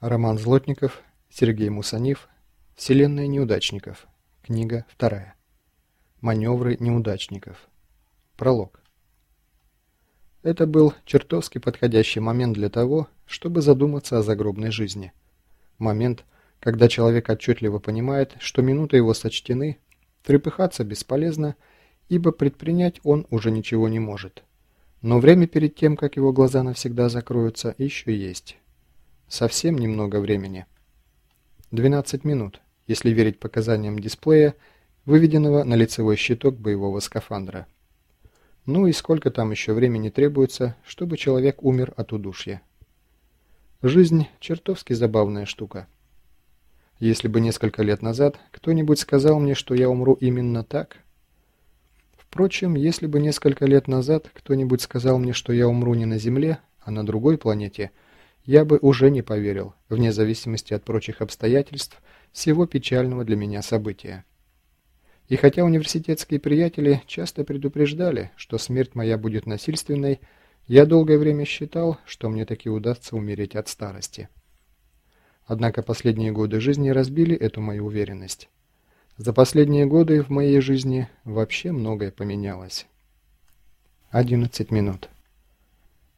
Роман Злотников, Сергей Мусанив, Вселенная неудачников. Книга вторая. Маневры неудачников. Пролог. Это был чертовски подходящий момент для того, чтобы задуматься о загробной жизни. Момент, когда человек отчетливо понимает, что минуты его сочтены, трепыхаться бесполезно, ибо предпринять он уже ничего не может. Но время перед тем, как его глаза навсегда закроются, еще есть. Совсем немного времени. 12 минут, если верить показаниям дисплея, выведенного на лицевой щиток боевого скафандра. Ну и сколько там еще времени требуется, чтобы человек умер от удушья. Жизнь – чертовски забавная штука. Если бы несколько лет назад кто-нибудь сказал мне, что я умру именно так... Впрочем, если бы несколько лет назад кто-нибудь сказал мне, что я умру не на Земле, а на другой планете – я бы уже не поверил, вне зависимости от прочих обстоятельств, всего печального для меня события. И хотя университетские приятели часто предупреждали, что смерть моя будет насильственной, я долгое время считал, что мне таки удастся умереть от старости. Однако последние годы жизни разбили эту мою уверенность. За последние годы в моей жизни вообще многое поменялось. 11 минут.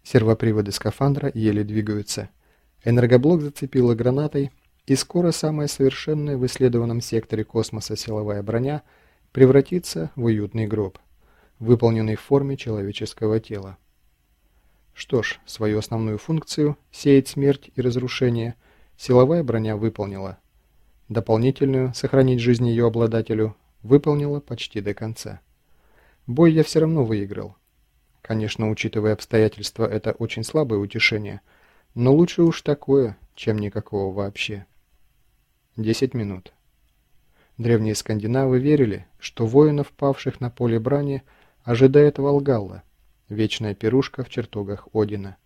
Сервоприводы скафандра еле двигаются. Энергоблок зацепило гранатой, и скоро самая совершенная в исследованном секторе космоса силовая броня превратится в уютный гроб, выполненный в форме человеческого тела. Что ж, свою основную функцию – сеять смерть и разрушение – силовая броня выполнила. Дополнительную – сохранить жизнь ее обладателю – выполнила почти до конца. Бой я все равно выиграл – Конечно, учитывая обстоятельства, это очень слабое утешение, но лучше уж такое, чем никакого вообще. Десять минут. Древние скандинавы верили, что воинов, павших на поле брани, ожидает Волгалла, вечная пирушка в чертогах Одина.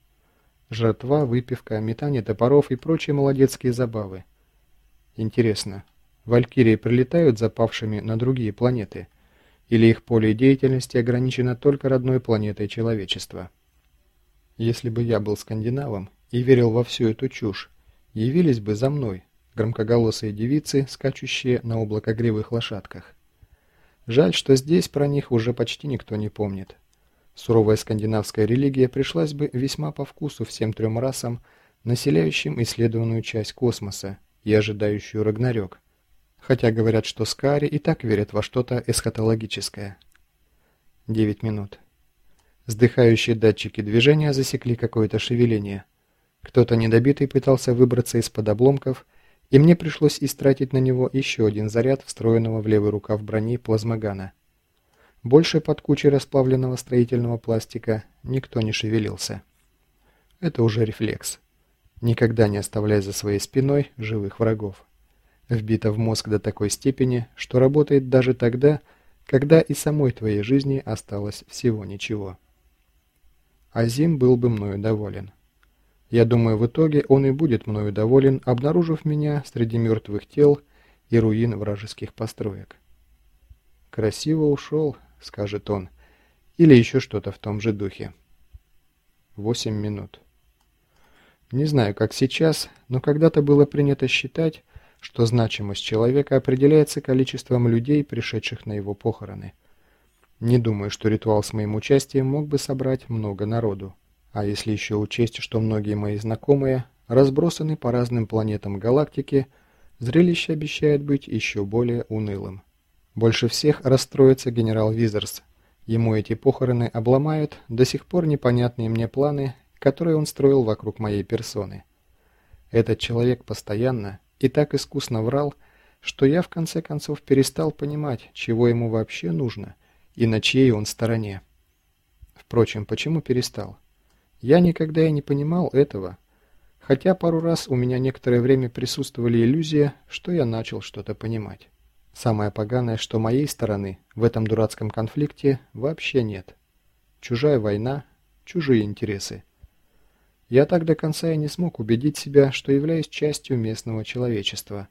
Жертва, выпивка, метание топоров и прочие молодецкие забавы. Интересно, валькирии прилетают запавшими на другие планеты – или их поле деятельности ограничено только родной планетой человечества. Если бы я был скандинавом и верил во всю эту чушь, явились бы за мной громкоголосые девицы, скачущие на облакогривых лошадках. Жаль, что здесь про них уже почти никто не помнит. Суровая скандинавская религия пришлась бы весьма по вкусу всем трем расам, населяющим исследованную часть космоса и ожидающую Рагнарёк, хотя говорят, что скари и так верят во что-то эсхатологическое. 9 минут. Сдыхающие датчики движения засекли какое-то шевеление. Кто-то недобитый пытался выбраться из-под обломков, и мне пришлось истратить на него еще один заряд встроенного в левый рукав брони плазмогана. Больше под кучей расплавленного строительного пластика никто не шевелился. Это уже рефлекс. Никогда не оставляй за своей спиной живых врагов вбита в мозг до такой степени, что работает даже тогда, когда и самой твоей жизни осталось всего ничего. Азим был бы мною доволен. Я думаю, в итоге он и будет мною доволен, обнаружив меня среди мертвых тел и руин вражеских построек. «Красиво ушел», — скажет он, или еще что-то в том же духе. Восемь минут. Не знаю, как сейчас, но когда-то было принято считать, что значимость человека определяется количеством людей, пришедших на его похороны. Не думаю, что ритуал с моим участием мог бы собрать много народу. А если еще учесть, что многие мои знакомые разбросаны по разным планетам галактики, зрелище обещает быть еще более унылым. Больше всех расстроится генерал Визерс. Ему эти похороны обломают до сих пор непонятные мне планы, которые он строил вокруг моей персоны. Этот человек постоянно и так искусно врал, что я в конце концов перестал понимать, чего ему вообще нужно и на чьей он стороне. Впрочем, почему перестал? Я никогда и не понимал этого, хотя пару раз у меня некоторое время присутствовали иллюзии, что я начал что-то понимать. Самое поганое, что моей стороны в этом дурацком конфликте вообще нет. Чужая война, чужие интересы. Я так до конца и не смог убедить себя, что являюсь частью местного человечества.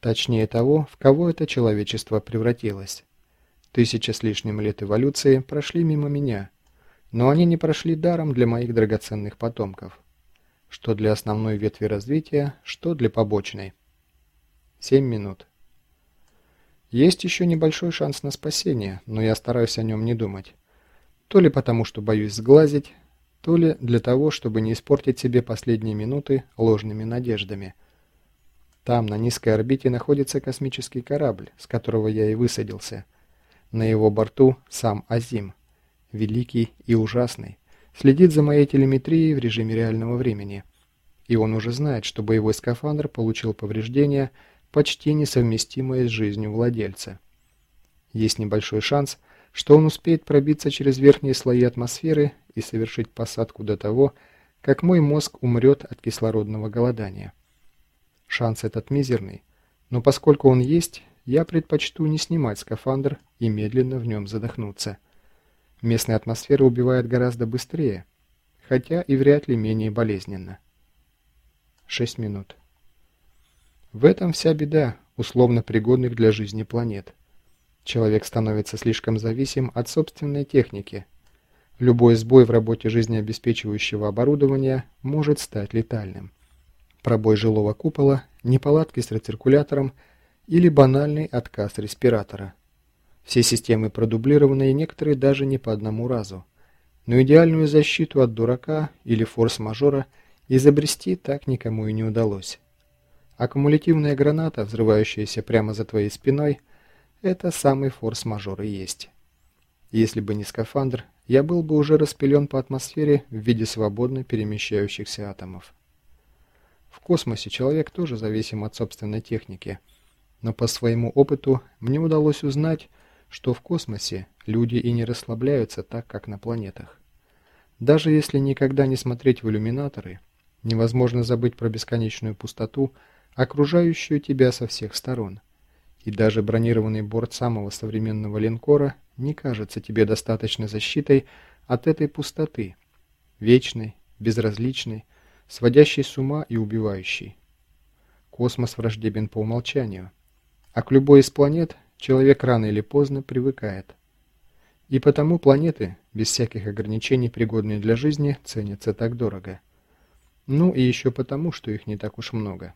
Точнее того, в кого это человечество превратилось. Тысяча с лишним лет эволюции прошли мимо меня, но они не прошли даром для моих драгоценных потомков. что для основной ветви развития, что для побочной. 7 минут. Есть еще небольшой шанс на спасение, но я стараюсь о нем не думать. То ли потому, что боюсь сглазить, то ли для того, чтобы не испортить себе последние минуты ложными надеждами. Там, на низкой орбите, находится космический корабль, с которого я и высадился. На его борту сам Азим, великий и ужасный, следит за моей телеметрией в режиме реального времени. И он уже знает, что боевой скафандр получил повреждения – почти несовместимое с жизнью владельца. Есть небольшой шанс, что он успеет пробиться через верхние слои атмосферы и совершить посадку до того, как мой мозг умрет от кислородного голодания. Шанс этот мизерный, но поскольку он есть, я предпочту не снимать скафандр и медленно в нем задохнуться. Местная атмосфера убивает гораздо быстрее, хотя и вряд ли менее болезненно. 6 минут. В этом вся беда условно пригодных для жизни планет. Человек становится слишком зависим от собственной техники. Любой сбой в работе жизнеобеспечивающего оборудования может стать летальным. Пробой жилого купола, неполадки с рециркулятором или банальный отказ респиратора. Все системы продублированы и некоторые даже не по одному разу. Но идеальную защиту от дурака или форс-мажора изобрести так никому и не удалось. Аккумулятивная граната, взрывающаяся прямо за твоей спиной, это самый форс-мажор и есть. Если бы не скафандр, я был бы уже распылен по атмосфере в виде свободно перемещающихся атомов. В космосе человек тоже зависим от собственной техники, но по своему опыту мне удалось узнать, что в космосе люди и не расслабляются так, как на планетах. Даже если никогда не смотреть в иллюминаторы, невозможно забыть про бесконечную пустоту, окружающую тебя со всех сторон. И даже бронированный борт самого современного линкора не кажется тебе достаточной защитой от этой пустоты, вечной, безразличной, сводящей с ума и убивающей. Космос враждебен по умолчанию, а к любой из планет человек рано или поздно привыкает. И потому планеты, без всяких ограничений, пригодные для жизни, ценятся так дорого. Ну и еще потому, что их не так уж много.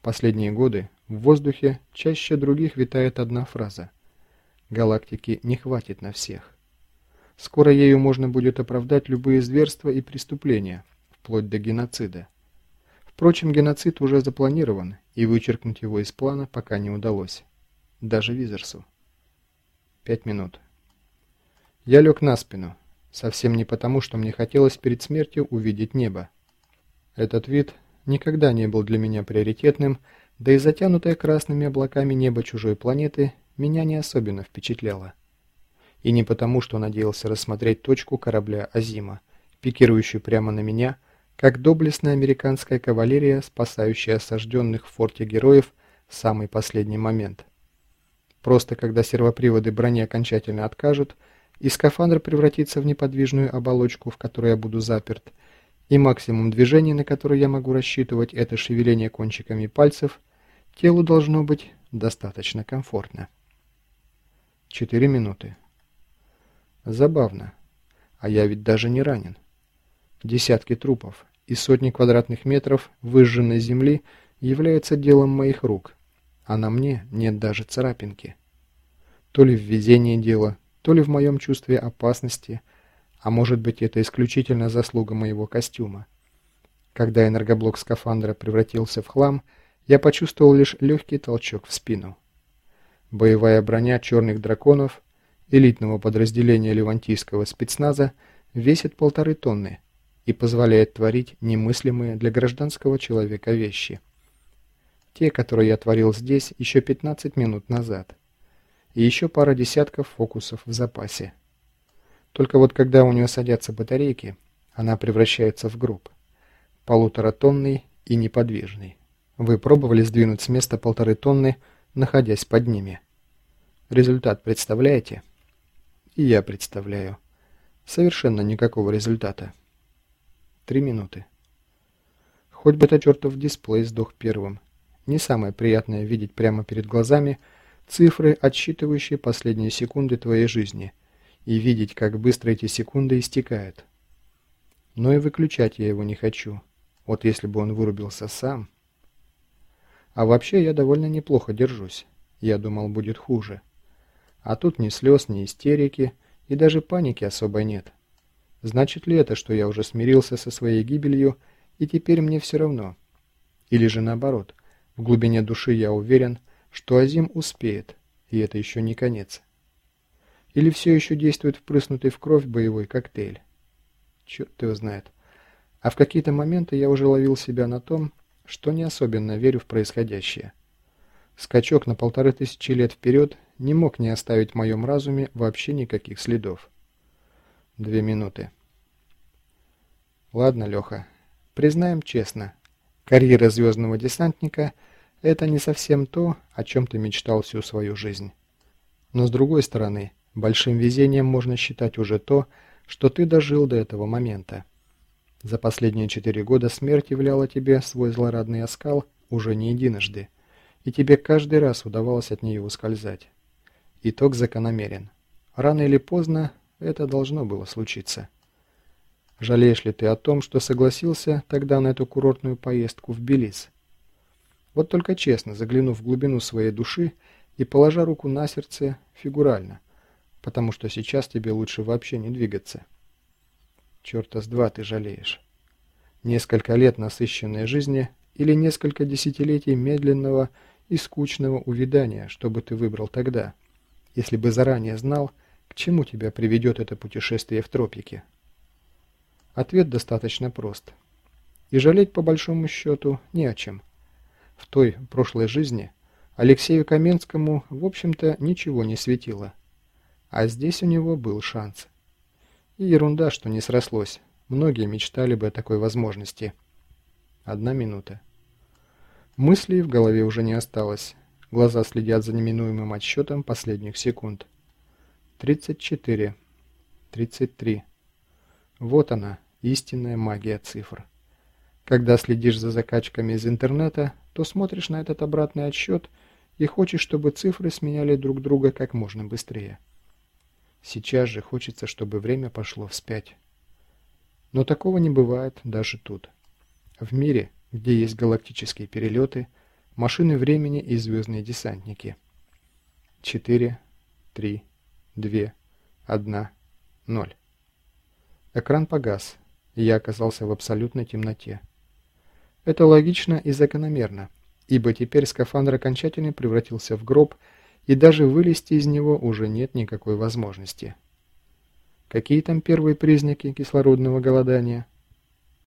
Последние годы в воздухе чаще других витает одна фраза. Галактики не хватит на всех. Скоро ею можно будет оправдать любые зверства и преступления, вплоть до геноцида. Впрочем, геноцид уже запланирован, и вычеркнуть его из плана пока не удалось. Даже Визерсу. Пять минут. Я лег на спину. Совсем не потому, что мне хотелось перед смертью увидеть небо. Этот вид никогда не был для меня приоритетным, да и затянутое красными облаками небо чужой планеты меня не особенно впечатляло. И не потому, что надеялся рассмотреть точку корабля Азима, пикирующую прямо на меня, как доблестная американская кавалерия, спасающая осажденных в форте героев в самый последний момент. Просто когда сервоприводы брони окончательно откажут, и скафандр превратится в неподвижную оболочку, в которой я буду заперт, и максимум движений, на который я могу рассчитывать, это шевеление кончиками пальцев, телу должно быть достаточно комфортно. Четыре минуты. Забавно. А я ведь даже не ранен. Десятки трупов и сотни квадратных метров выжженной земли являются делом моих рук, а на мне нет даже царапинки. То ли в везении дело, то ли в моем чувстве опасности – а может быть, это исключительно заслуга моего костюма. Когда энергоблок скафандра превратился в хлам, я почувствовал лишь легкий толчок в спину. Боевая броня черных драконов, элитного подразделения левантийского спецназа, весит полторы тонны и позволяет творить немыслимые для гражданского человека вещи. Те, которые я творил здесь еще 15 минут назад. И еще пара десятков фокусов в запасе. Только вот когда у нее садятся батарейки, она превращается в гроб. Полуторатонный и неподвижный. Вы пробовали сдвинуть с места полторы тонны, находясь под ними? Результат представляете? И я представляю. Совершенно никакого результата. Три минуты. Хоть бы это чертов дисплей сдох первым. Не самое приятное видеть прямо перед глазами цифры, отсчитывающие последние секунды твоей жизни – и видеть, как быстро эти секунды истекают. Но и выключать я его не хочу. Вот если бы он вырубился сам... А вообще я довольно неплохо держусь. Я думал, будет хуже. А тут ни слез, ни истерики, и даже паники особо нет. Значит ли это, что я уже смирился со своей гибелью, и теперь мне все равно? Или же наоборот, в глубине души я уверен, что Азим успеет, и это еще не конец. Или все еще действует впрыснутый в кровь боевой коктейль? Черт его знает. А в какие-то моменты я уже ловил себя на том, что не особенно верю в происходящее. Скачок на полторы тысячи лет вперед не мог не оставить в моем разуме вообще никаких следов. Две минуты. Ладно, Леха, признаем честно, карьера звездного десантника – это не совсем то, о чем ты мечтал всю свою жизнь. Но с другой стороны, большим везением можно считать уже то, что ты дожил до этого момента. За последние четыре года смерть являла тебе свой злорадный оскал уже не единожды, и тебе каждый раз удавалось от нее ускользать. Итог закономерен. Рано или поздно это должно было случиться. Жалеешь ли ты о том, что согласился тогда на эту курортную поездку в Белиз? Вот только честно, заглянув в глубину своей души и положа руку на сердце фигурально, потому что сейчас тебе лучше вообще не двигаться. Черта с два ты жалеешь. Несколько лет насыщенной жизни или несколько десятилетий медленного и скучного увядания, что бы ты выбрал тогда, если бы заранее знал, к чему тебя приведет это путешествие в тропики? Ответ достаточно прост. И жалеть по большому счету не о чем. В той прошлой жизни Алексею Каменскому, в общем-то, ничего не светило. А здесь у него был шанс. И ерунда, что не срослось. Многие мечтали бы о такой возможности. Одна минута. Мыслей в голове уже не осталось. Глаза следят за неминуемым отсчетом последних секунд. 34. 33. Вот она, истинная магия цифр. Когда следишь за закачками из интернета, то смотришь на этот обратный отсчет и хочешь, чтобы цифры сменяли друг друга как можно быстрее. Сейчас же хочется, чтобы время пошло вспять. Но такого не бывает даже тут. В мире, где есть галактические перелеты, машины времени и звездные десантники. 4, 3, 2, 1, 0. Экран погас, и я оказался в абсолютной темноте. Это логично и закономерно, ибо теперь скафандр окончательно превратился в гроб, и даже вылезти из него уже нет никакой возможности. Какие там первые признаки кислородного голодания?